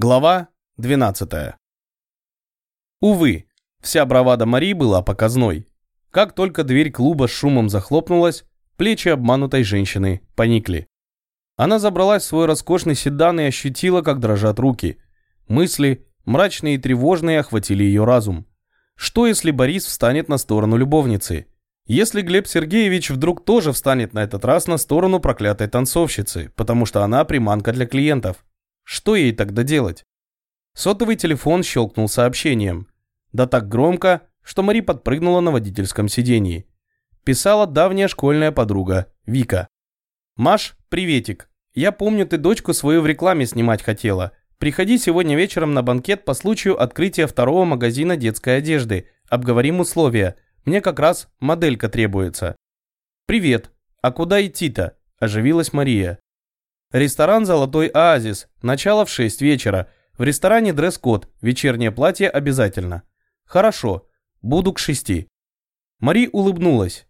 Глава 12. Увы, вся бравада Марии была показной. Как только дверь клуба с шумом захлопнулась, плечи обманутой женщины поникли. Она забралась в свой роскошный седан и ощутила, как дрожат руки. Мысли, мрачные и тревожные, охватили ее разум. Что, если Борис встанет на сторону любовницы? Если Глеб Сергеевич вдруг тоже встанет на этот раз на сторону проклятой танцовщицы, потому что она приманка для клиентов? Что ей тогда делать? Сотовый телефон щелкнул сообщением. Да так громко, что Мари подпрыгнула на водительском сидении. Писала давняя школьная подруга, Вика. «Маш, приветик. Я помню, ты дочку свою в рекламе снимать хотела. Приходи сегодня вечером на банкет по случаю открытия второго магазина детской одежды. Обговорим условия. Мне как раз моделька требуется». «Привет. А куда идти-то?» – оживилась Мария. Ресторан «Золотой оазис». Начало в 6 вечера. В ресторане дресс-код. Вечернее платье обязательно. Хорошо. Буду к 6. Мари улыбнулась.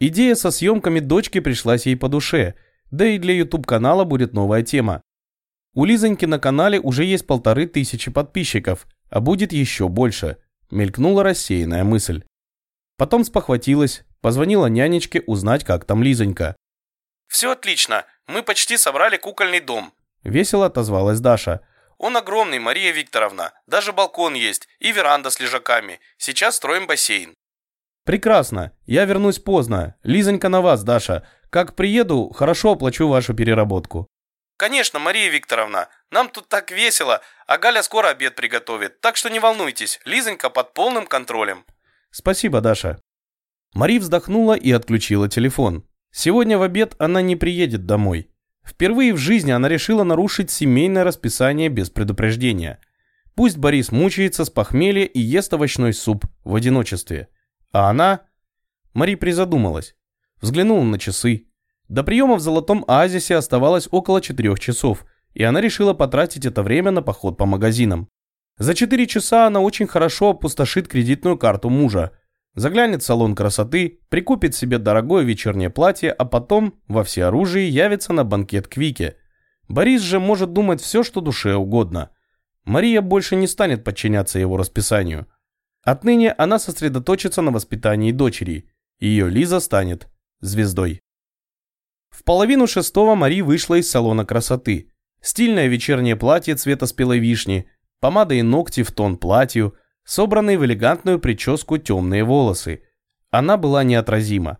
Идея со съемками дочки пришлась ей по душе. Да и для YouTube-канала будет новая тема. У Лизоньки на канале уже есть полторы тысячи подписчиков, а будет еще больше. Мелькнула рассеянная мысль. Потом спохватилась, позвонила нянечке узнать, как там Лизонька. «Все отлично. Мы почти собрали кукольный дом», – весело отозвалась Даша. «Он огромный, Мария Викторовна. Даже балкон есть и веранда с лежаками. Сейчас строим бассейн». «Прекрасно. Я вернусь поздно. Лизонька на вас, Даша. Как приеду, хорошо оплачу вашу переработку». «Конечно, Мария Викторовна. Нам тут так весело, а Галя скоро обед приготовит. Так что не волнуйтесь, Лизонька под полным контролем». «Спасибо, Даша». Мари вздохнула и отключила телефон. Сегодня в обед она не приедет домой. Впервые в жизни она решила нарушить семейное расписание без предупреждения. Пусть Борис мучается с похмелья и ест овощной суп в одиночестве. А она... Мари призадумалась. Взглянула на часы. До приема в Золотом Оазисе оставалось около четырех часов, и она решила потратить это время на поход по магазинам. За четыре часа она очень хорошо опустошит кредитную карту мужа, Заглянет в салон красоты, прикупит себе дорогое вечернее платье, а потом во всеоружии явится на банкет к Вике. Борис же может думать все, что душе угодно. Мария больше не станет подчиняться его расписанию. Отныне она сосредоточится на воспитании дочери. Ее Лиза станет звездой. В половину шестого Мари вышла из салона красоты. Стильное вечернее платье цвета спелой вишни, помада и ногти в тон платью, собранные в элегантную прическу темные волосы. Она была неотразима.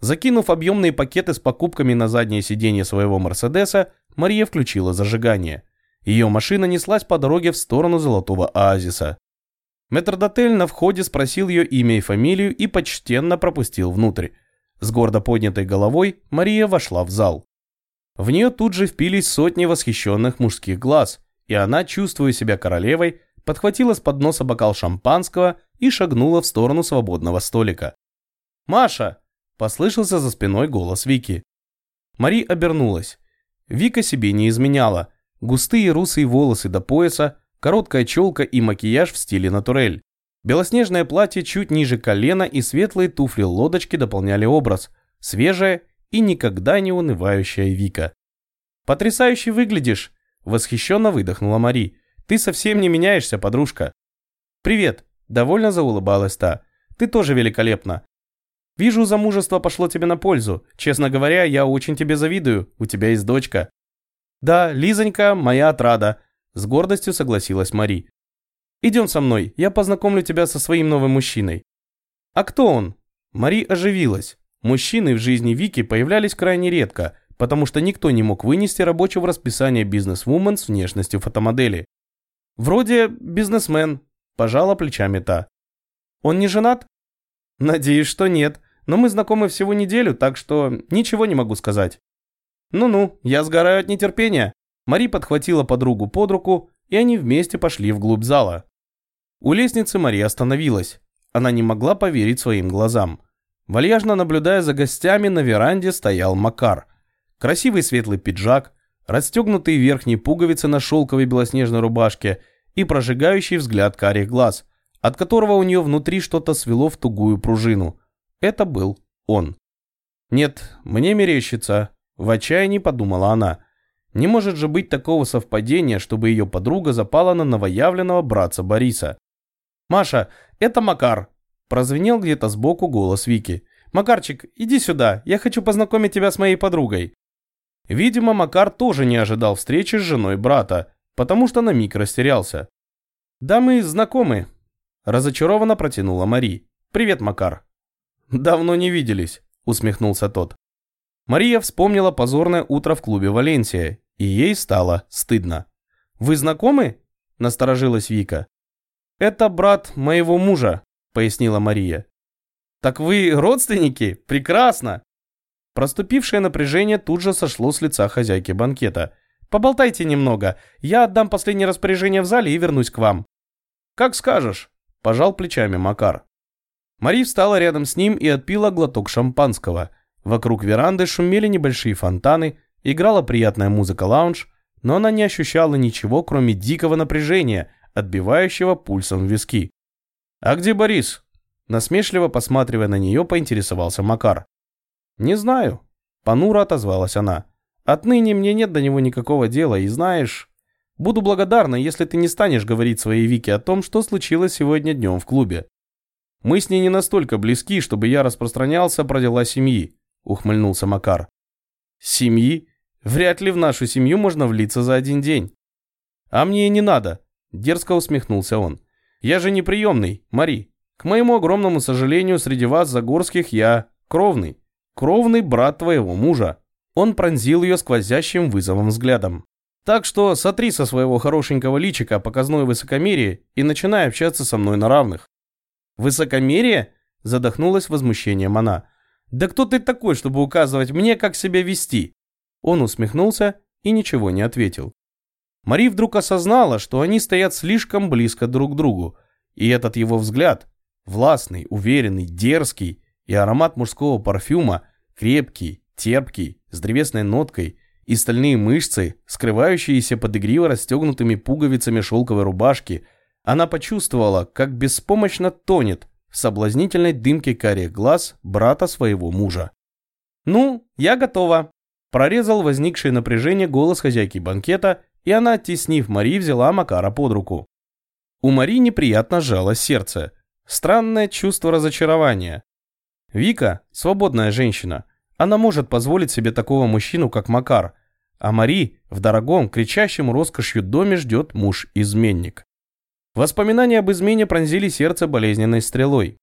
Закинув объемные пакеты с покупками на заднее сиденье своего Мерседеса, Мария включила зажигание. Ее машина неслась по дороге в сторону Золотого Оазиса. Метрдотель на входе спросил ее имя и фамилию и почтенно пропустил внутрь. С гордо поднятой головой Мария вошла в зал. В нее тут же впились сотни восхищенных мужских глаз, и она, чувствуя себя королевой, подхватила с подноса бокал шампанского и шагнула в сторону свободного столика. «Маша!» – послышался за спиной голос Вики. Мари обернулась. Вика себе не изменяла. Густые русые волосы до пояса, короткая челка и макияж в стиле натурель. Белоснежное платье чуть ниже колена и светлые туфли-лодочки дополняли образ. Свежая и никогда не унывающая Вика. «Потрясающе выглядишь!» – восхищенно выдохнула Мари. Ты совсем не меняешься, подружка. Привет, довольно заулыбалась та. Ты тоже великолепна. Вижу, замужество пошло тебе на пользу. Честно говоря, я очень тебе завидую. У тебя есть дочка. Да, Лизонька, моя отрада. С гордостью согласилась Мари. Идем со мной, я познакомлю тебя со своим новым мужчиной. А кто он? Мари оживилась. Мужчины в жизни Вики появлялись крайне редко, потому что никто не мог вынести рабочего расписания бизнес-вумен с внешностью фотомодели. Вроде бизнесмен, пожала плечами та. Он не женат? Надеюсь, что нет, но мы знакомы всего неделю, так что ничего не могу сказать. Ну-ну, я сгораю от нетерпения. Мари подхватила подругу под руку, и они вместе пошли вглубь зала. У лестницы Мари остановилась. Она не могла поверить своим глазам. Вальяжно наблюдая за гостями, на веранде стоял Макар. Красивый светлый пиджак, расстегнутые верхние пуговицы на шелковой белоснежной рубашке и прожигающий взгляд карих глаз, от которого у нее внутри что-то свело в тугую пружину. Это был он. «Нет, мне мерещится», – в отчаянии подумала она. Не может же быть такого совпадения, чтобы ее подруга запала на новоявленного братца Бориса. «Маша, это Макар!» Прозвенел где-то сбоку голос Вики. «Макарчик, иди сюда, я хочу познакомить тебя с моей подругой». Видимо, Макар тоже не ожидал встречи с женой брата, потому что на миг растерялся. «Да мы знакомы», – разочарованно протянула Мари. «Привет, Макар». «Давно не виделись», – усмехнулся тот. Мария вспомнила позорное утро в клубе «Валенсия», и ей стало стыдно. «Вы знакомы?» – насторожилась Вика. «Это брат моего мужа», – пояснила Мария. «Так вы родственники? Прекрасно!» Проступившее напряжение тут же сошло с лица хозяйки банкета. «Поболтайте немного. Я отдам последнее распоряжение в зале и вернусь к вам». «Как скажешь», – пожал плечами Макар. Мари встала рядом с ним и отпила глоток шампанского – Вокруг веранды шумели небольшие фонтаны, играла приятная музыка лаунж, но она не ощущала ничего, кроме дикого напряжения, отбивающего пульсом виски. «А где Борис?» Насмешливо посматривая на нее, поинтересовался Макар. «Не знаю», — понуро отозвалась она. «Отныне мне нет до него никакого дела, и знаешь...» Буду благодарна, если ты не станешь говорить своей Вике о том, что случилось сегодня днем в клубе. Мы с ней не настолько близки, чтобы я распространялся про дела семьи. – ухмыльнулся Макар. «Семьи? Вряд ли в нашу семью можно влиться за один день». «А мне и не надо», – дерзко усмехнулся он. «Я же не приемный, Мари. К моему огромному сожалению, среди вас, Загорских, я кровный. Кровный брат твоего мужа». Он пронзил ее сквозящим вызовом взглядом. «Так что сотри со своего хорошенького личика показное высокомерие и начинай общаться со мной на равных». «Высокомерие?» – задохнулась возмущением она. «Да кто ты такой, чтобы указывать мне, как себя вести?» Он усмехнулся и ничего не ответил. Мари вдруг осознала, что они стоят слишком близко друг к другу, и этот его взгляд, властный, уверенный, дерзкий, и аромат мужского парфюма, крепкий, терпкий, с древесной ноткой, и стальные мышцы, скрывающиеся под игриво расстегнутыми пуговицами шелковой рубашки, она почувствовала, как беспомощно тонет в соблазнительной дымке карих глаз брата своего мужа. «Ну, я готова», – прорезал возникшее напряжение голос хозяйки банкета, и она, оттеснив Мари, взяла Макара под руку. У Мари неприятно сжалось сердце. Странное чувство разочарования. Вика – свободная женщина. Она может позволить себе такого мужчину, как Макар. А Мари в дорогом, кричащем роскошью доме ждет муж-изменник. Воспоминания об измене пронзили сердце болезненной стрелой.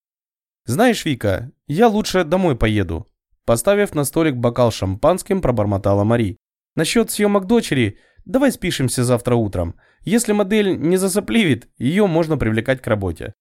«Знаешь, Вика, я лучше домой поеду», Поставив на столик бокал шампанским, пробормотала Мари. «Насчет съемок дочери, давай спишемся завтра утром. Если модель не засопливит, ее можно привлекать к работе».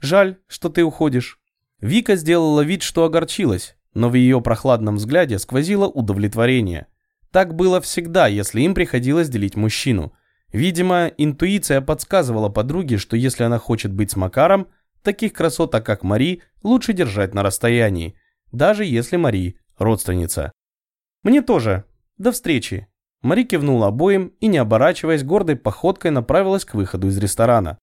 «Жаль, что ты уходишь». Вика сделала вид, что огорчилась, но в ее прохладном взгляде сквозило удовлетворение. Так было всегда, если им приходилось делить мужчину – Видимо, интуиция подсказывала подруге, что если она хочет быть с Макаром, таких красоток, как Мари, лучше держать на расстоянии, даже если Мари родственница. «Мне тоже. До встречи». Мари кивнула обоим и, не оборачиваясь, гордой походкой направилась к выходу из ресторана.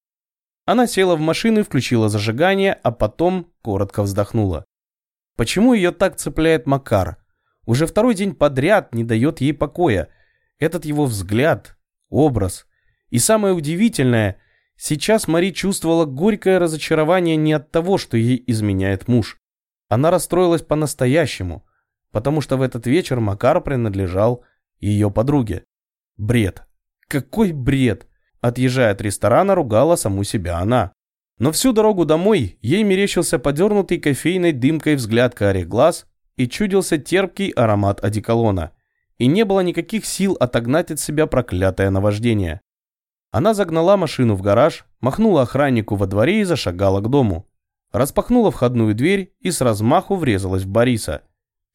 Она села в машину и включила зажигание, а потом коротко вздохнула. Почему ее так цепляет Макар? Уже второй день подряд не дает ей покоя. Этот его взгляд, образ. И самое удивительное, сейчас Мари чувствовала горькое разочарование не от того, что ей изменяет муж. Она расстроилась по-настоящему, потому что в этот вечер Макар принадлежал ее подруге. Бред. Какой бред! Отъезжая от ресторана, ругала саму себя она. Но всю дорогу домой ей мерещился подернутый кофейной дымкой взгляд карих глаз и чудился терпкий аромат одеколона – и не было никаких сил отогнать от себя проклятое наваждение. Она загнала машину в гараж, махнула охраннику во дворе и зашагала к дому. Распахнула входную дверь и с размаху врезалась в Бориса.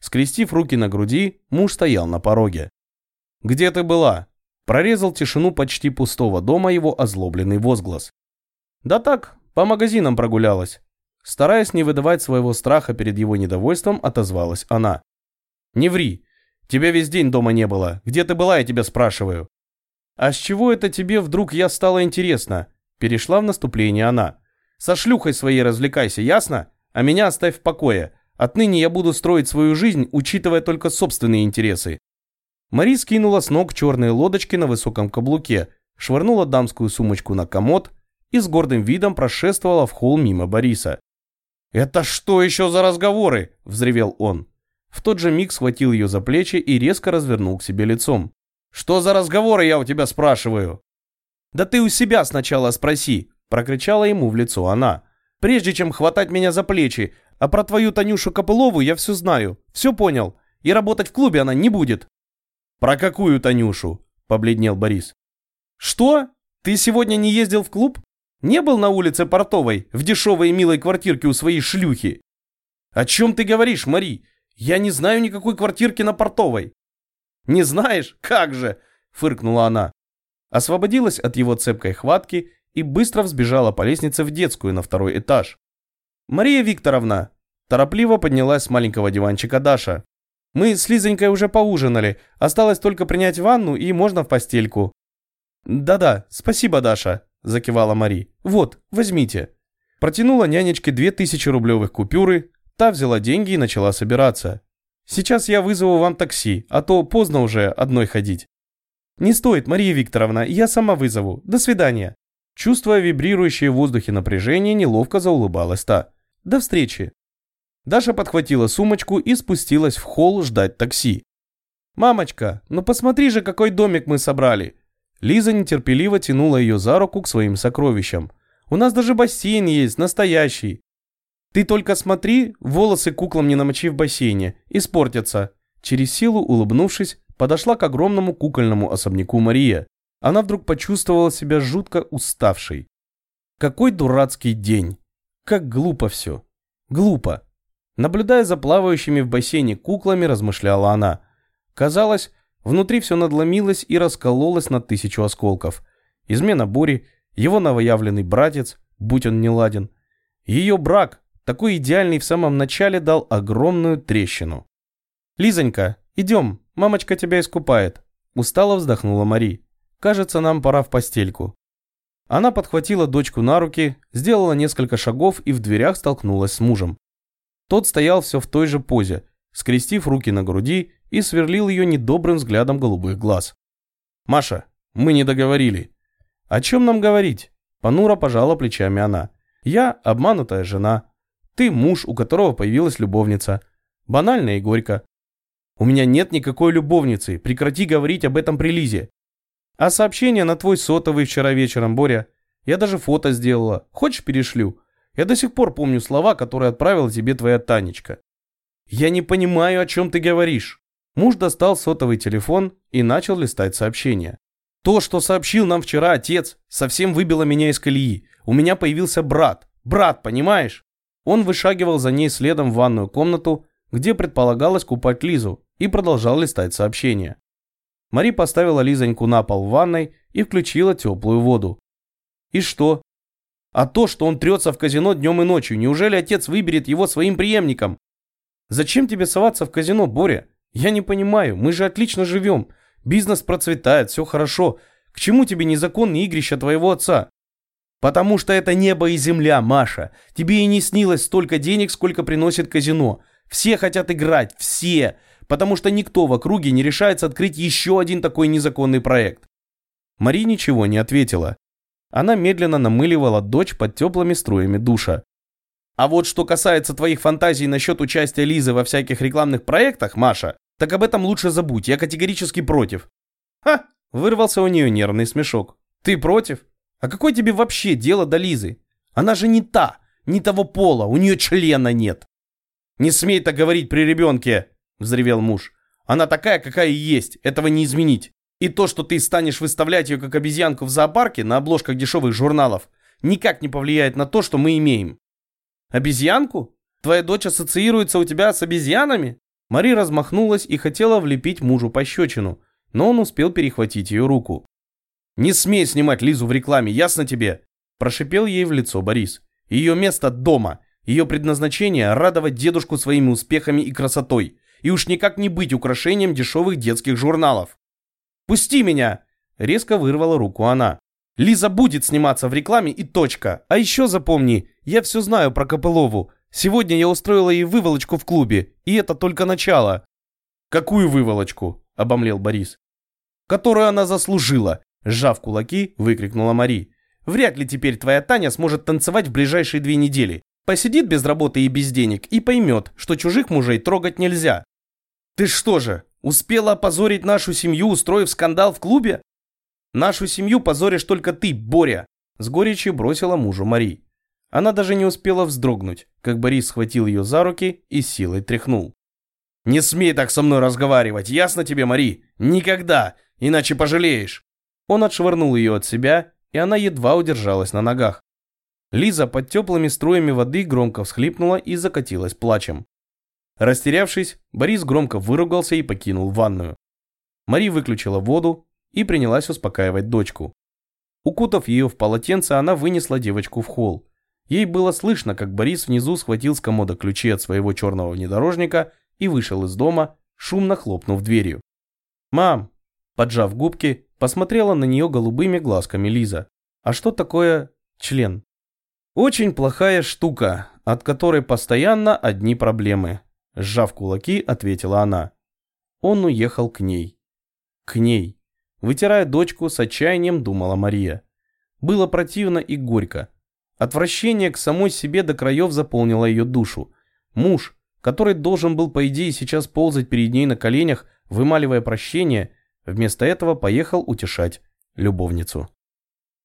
Скрестив руки на груди, муж стоял на пороге. «Где ты была?» Прорезал тишину почти пустого дома его озлобленный возглас. «Да так, по магазинам прогулялась». Стараясь не выдавать своего страха перед его недовольством, отозвалась она. «Не ври, Тебя весь день дома не было. Где ты была, я тебя спрашиваю». «А с чего это тебе вдруг я стала интересна?» Перешла в наступление она. «Со шлюхой своей развлекайся, ясно? А меня оставь в покое. Отныне я буду строить свою жизнь, учитывая только собственные интересы». Мари скинула с ног черные лодочки на высоком каблуке, швырнула дамскую сумочку на комод и с гордым видом прошествовала в холл мимо Бориса. «Это что еще за разговоры?» – взревел он. В тот же миг схватил ее за плечи и резко развернул к себе лицом. «Что за разговоры, я у тебя спрашиваю?» «Да ты у себя сначала спроси», – прокричала ему в лицо она. «Прежде чем хватать меня за плечи, а про твою Танюшу Копылову я все знаю, все понял, и работать в клубе она не будет». «Про какую Танюшу?» – побледнел Борис. «Что? Ты сегодня не ездил в клуб? Не был на улице Портовой, в дешевой милой квартирке у своей шлюхи?» «О чем ты говоришь, Мари? Я не знаю никакой квартирки на Портовой». «Не знаешь? Как же!» – фыркнула она. Освободилась от его цепкой хватки и быстро взбежала по лестнице в детскую на второй этаж. «Мария Викторовна!» Торопливо поднялась с маленького диванчика Даша. Мы с Лизонькой уже поужинали. Осталось только принять ванну и можно в постельку». «Да-да, спасибо, Даша», – закивала Мари. «Вот, возьмите». Протянула нянечке две тысячи рублевых купюры, та взяла деньги и начала собираться. «Сейчас я вызову вам такси, а то поздно уже одной ходить». «Не стоит, Мария Викторовна, я сама вызову. До свидания». Чувствуя вибрирующее в воздухе напряжение, неловко заулыбалась та. «До встречи». Даша подхватила сумочку и спустилась в холл ждать такси. «Мамочка, ну посмотри же, какой домик мы собрали!» Лиза нетерпеливо тянула ее за руку к своим сокровищам. «У нас даже бассейн есть, настоящий!» «Ты только смотри, волосы куклам не намочи в бассейне, испортятся!» Через силу улыбнувшись, подошла к огромному кукольному особняку Мария. Она вдруг почувствовала себя жутко уставшей. Какой дурацкий день! Как глупо все! Глупо! Наблюдая за плавающими в бассейне куклами, размышляла она. Казалось, внутри все надломилось и раскололось на тысячу осколков. Измена Бори, его новоявленный братец, будь он не ладен. Ее брак, такой идеальный в самом начале, дал огромную трещину. «Лизонька, идем, мамочка тебя искупает», – устало вздохнула Мари. «Кажется, нам пора в постельку». Она подхватила дочку на руки, сделала несколько шагов и в дверях столкнулась с мужем. Тот стоял все в той же позе, скрестив руки на груди и сверлил ее недобрым взглядом голубых глаз. «Маша, мы не договорили». «О чем нам говорить?» Понуро пожала плечами она. «Я обманутая жена. Ты муж, у которого появилась любовница. Банально и горько. У меня нет никакой любовницы, прекрати говорить об этом при Лизе. А сообщение на твой сотовый вчера вечером, Боря. Я даже фото сделала. Хочешь, перешлю? Я до сих пор помню слова, которые отправила тебе твоя Танечка. Я не понимаю, о чем ты говоришь. Муж достал сотовый телефон и начал листать сообщения. То, что сообщил нам вчера отец, совсем выбило меня из колеи. У меня появился брат. Брат, понимаешь? Он вышагивал за ней следом в ванную комнату, где предполагалось купать Лизу, и продолжал листать сообщения. Мари поставила Лизоньку на пол в ванной и включила теплую воду. И что? А то, что он трется в казино днем и ночью, неужели отец выберет его своим преемником? Зачем тебе соваться в казино, Боря? Я не понимаю, мы же отлично живем. Бизнес процветает, все хорошо. К чему тебе незаконные игрища твоего отца? Потому что это небо и земля, Маша. Тебе и не снилось столько денег, сколько приносит казино. Все хотят играть, все. Потому что никто в округе не решается открыть еще один такой незаконный проект. Мари ничего не ответила. Она медленно намыливала дочь под теплыми струями душа. А вот что касается твоих фантазий насчет участия Лизы во всяких рекламных проектах, Маша, так об этом лучше забудь, я категорически против. Ха, вырвался у нее нервный смешок. Ты против? А какое тебе вообще дело до Лизы? Она же не та, не того пола, у нее члена нет. Не смей так говорить при ребенке, взревел муж. Она такая, какая есть, этого не изменить. И то, что ты станешь выставлять ее как обезьянку в зоопарке на обложках дешевых журналов, никак не повлияет на то, что мы имеем. Обезьянку? Твоя дочь ассоциируется у тебя с обезьянами? Мари размахнулась и хотела влепить мужу пощечину, но он успел перехватить ее руку. «Не смей снимать Лизу в рекламе, ясно тебе?» Прошипел ей в лицо Борис. «Ее место дома. Ее предназначение – радовать дедушку своими успехами и красотой. И уж никак не быть украшением дешевых детских журналов. «Пусти меня!» Резко вырвала руку она. «Лиза будет сниматься в рекламе и точка. А еще запомни, я все знаю про Копылову. Сегодня я устроила ей выволочку в клубе, и это только начало». «Какую выволочку?» обомлел Борис. «Которую она заслужила!» – сжав кулаки, выкрикнула Мари. «Вряд ли теперь твоя Таня сможет танцевать в ближайшие две недели. Посидит без работы и без денег и поймет, что чужих мужей трогать нельзя. Ты что же, успела опозорить нашу семью, устроив скандал в клубе? Нашу семью позоришь только ты, Боря, с горечью бросила мужу Мари. Она даже не успела вздрогнуть, как Борис схватил ее за руки и силой тряхнул. «Не смей так со мной разговаривать, ясно тебе, Мари? Никогда, иначе пожалеешь!» Он отшвырнул ее от себя, и она едва удержалась на ногах. Лиза под теплыми струями воды громко всхлипнула и закатилась плачем. Растерявшись, Борис громко выругался и покинул ванную. Мари выключила воду и принялась успокаивать дочку. Укутав ее в полотенце, она вынесла девочку в холл. Ей было слышно, как Борис внизу схватил с комода ключи от своего черного внедорожника и вышел из дома, шумно хлопнув дверью. «Мам!» Поджав губки, посмотрела на нее голубыми глазками Лиза. «А что такое член?» «Очень плохая штука, от которой постоянно одни проблемы», сжав кулаки, ответила она. Он уехал к ней. К ней. Вытирая дочку, с отчаянием думала Мария. Было противно и горько. Отвращение к самой себе до краев заполнило ее душу. Муж, который должен был, по идее, сейчас ползать перед ней на коленях, вымаливая прощение, вместо этого поехал утешать любовницу.